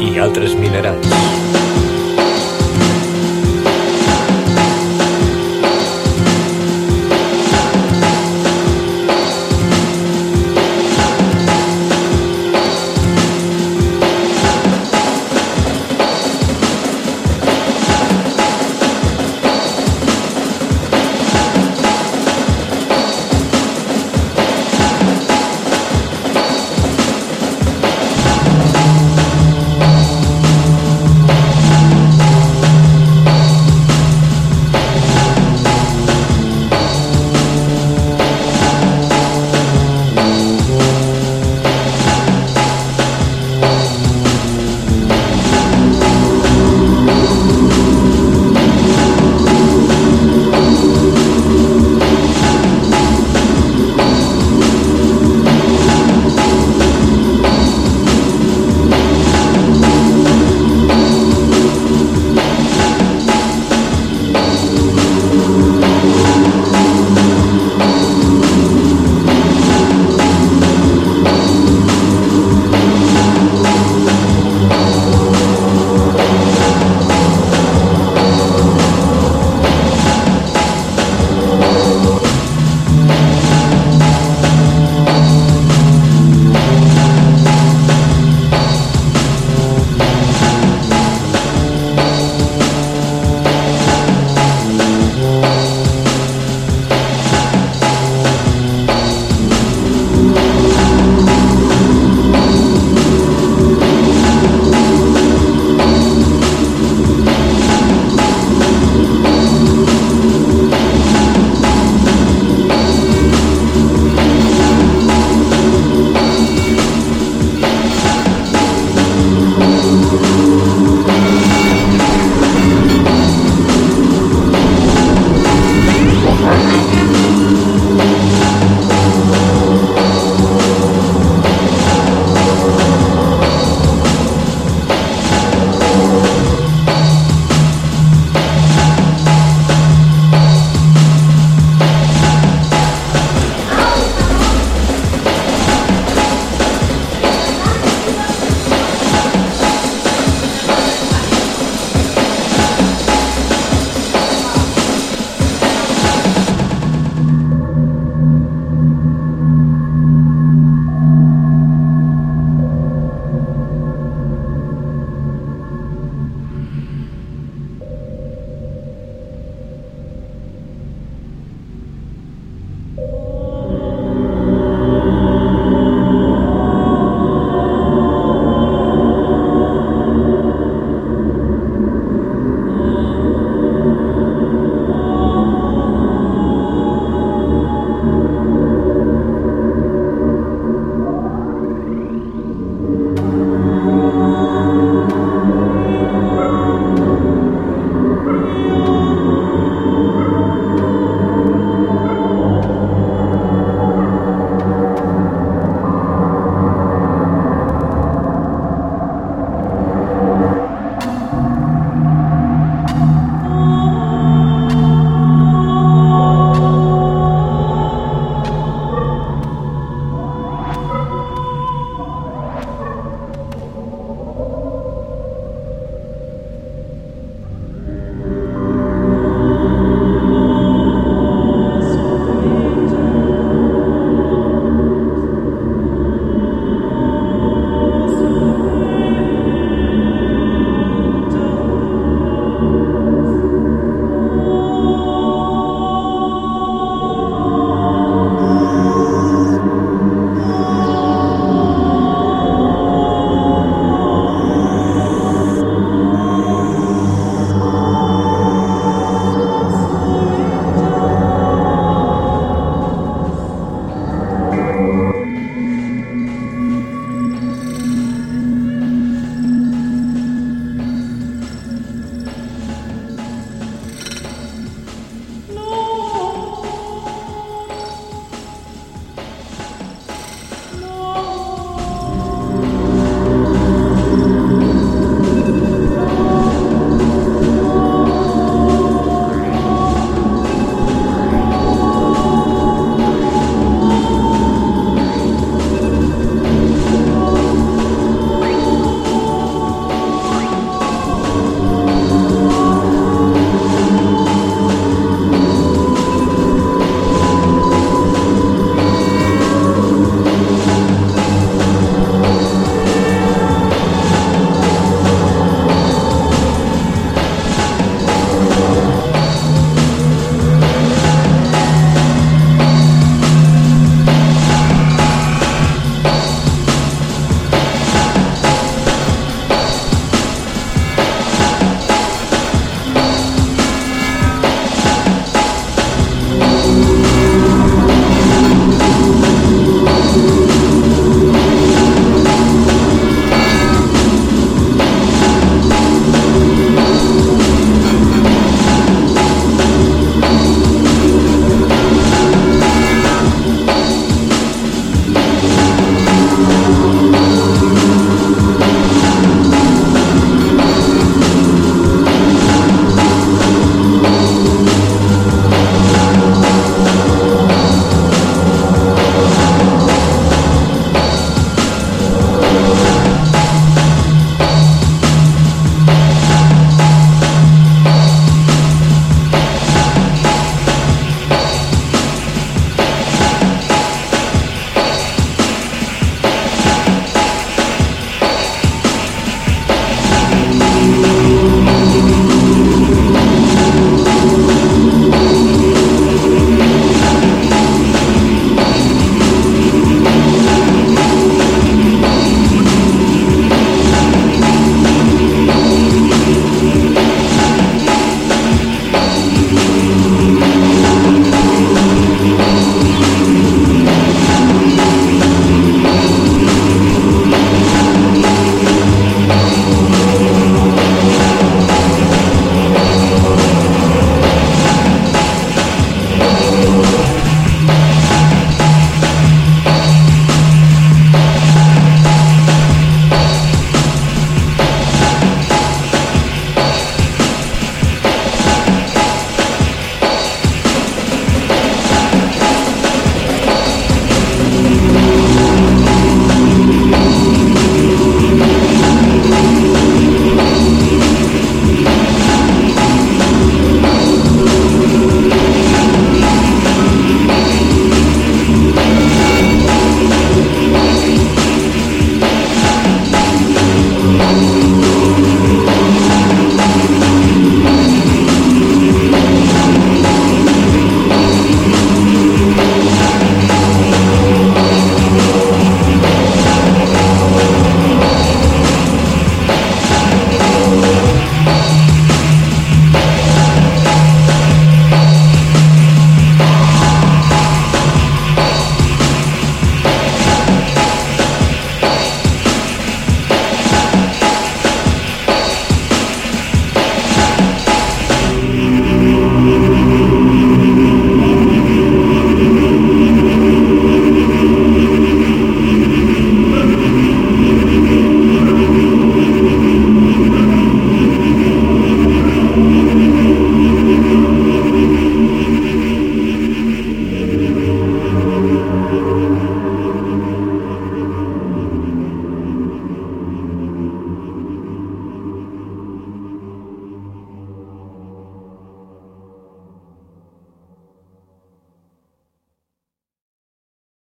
i altres minerals.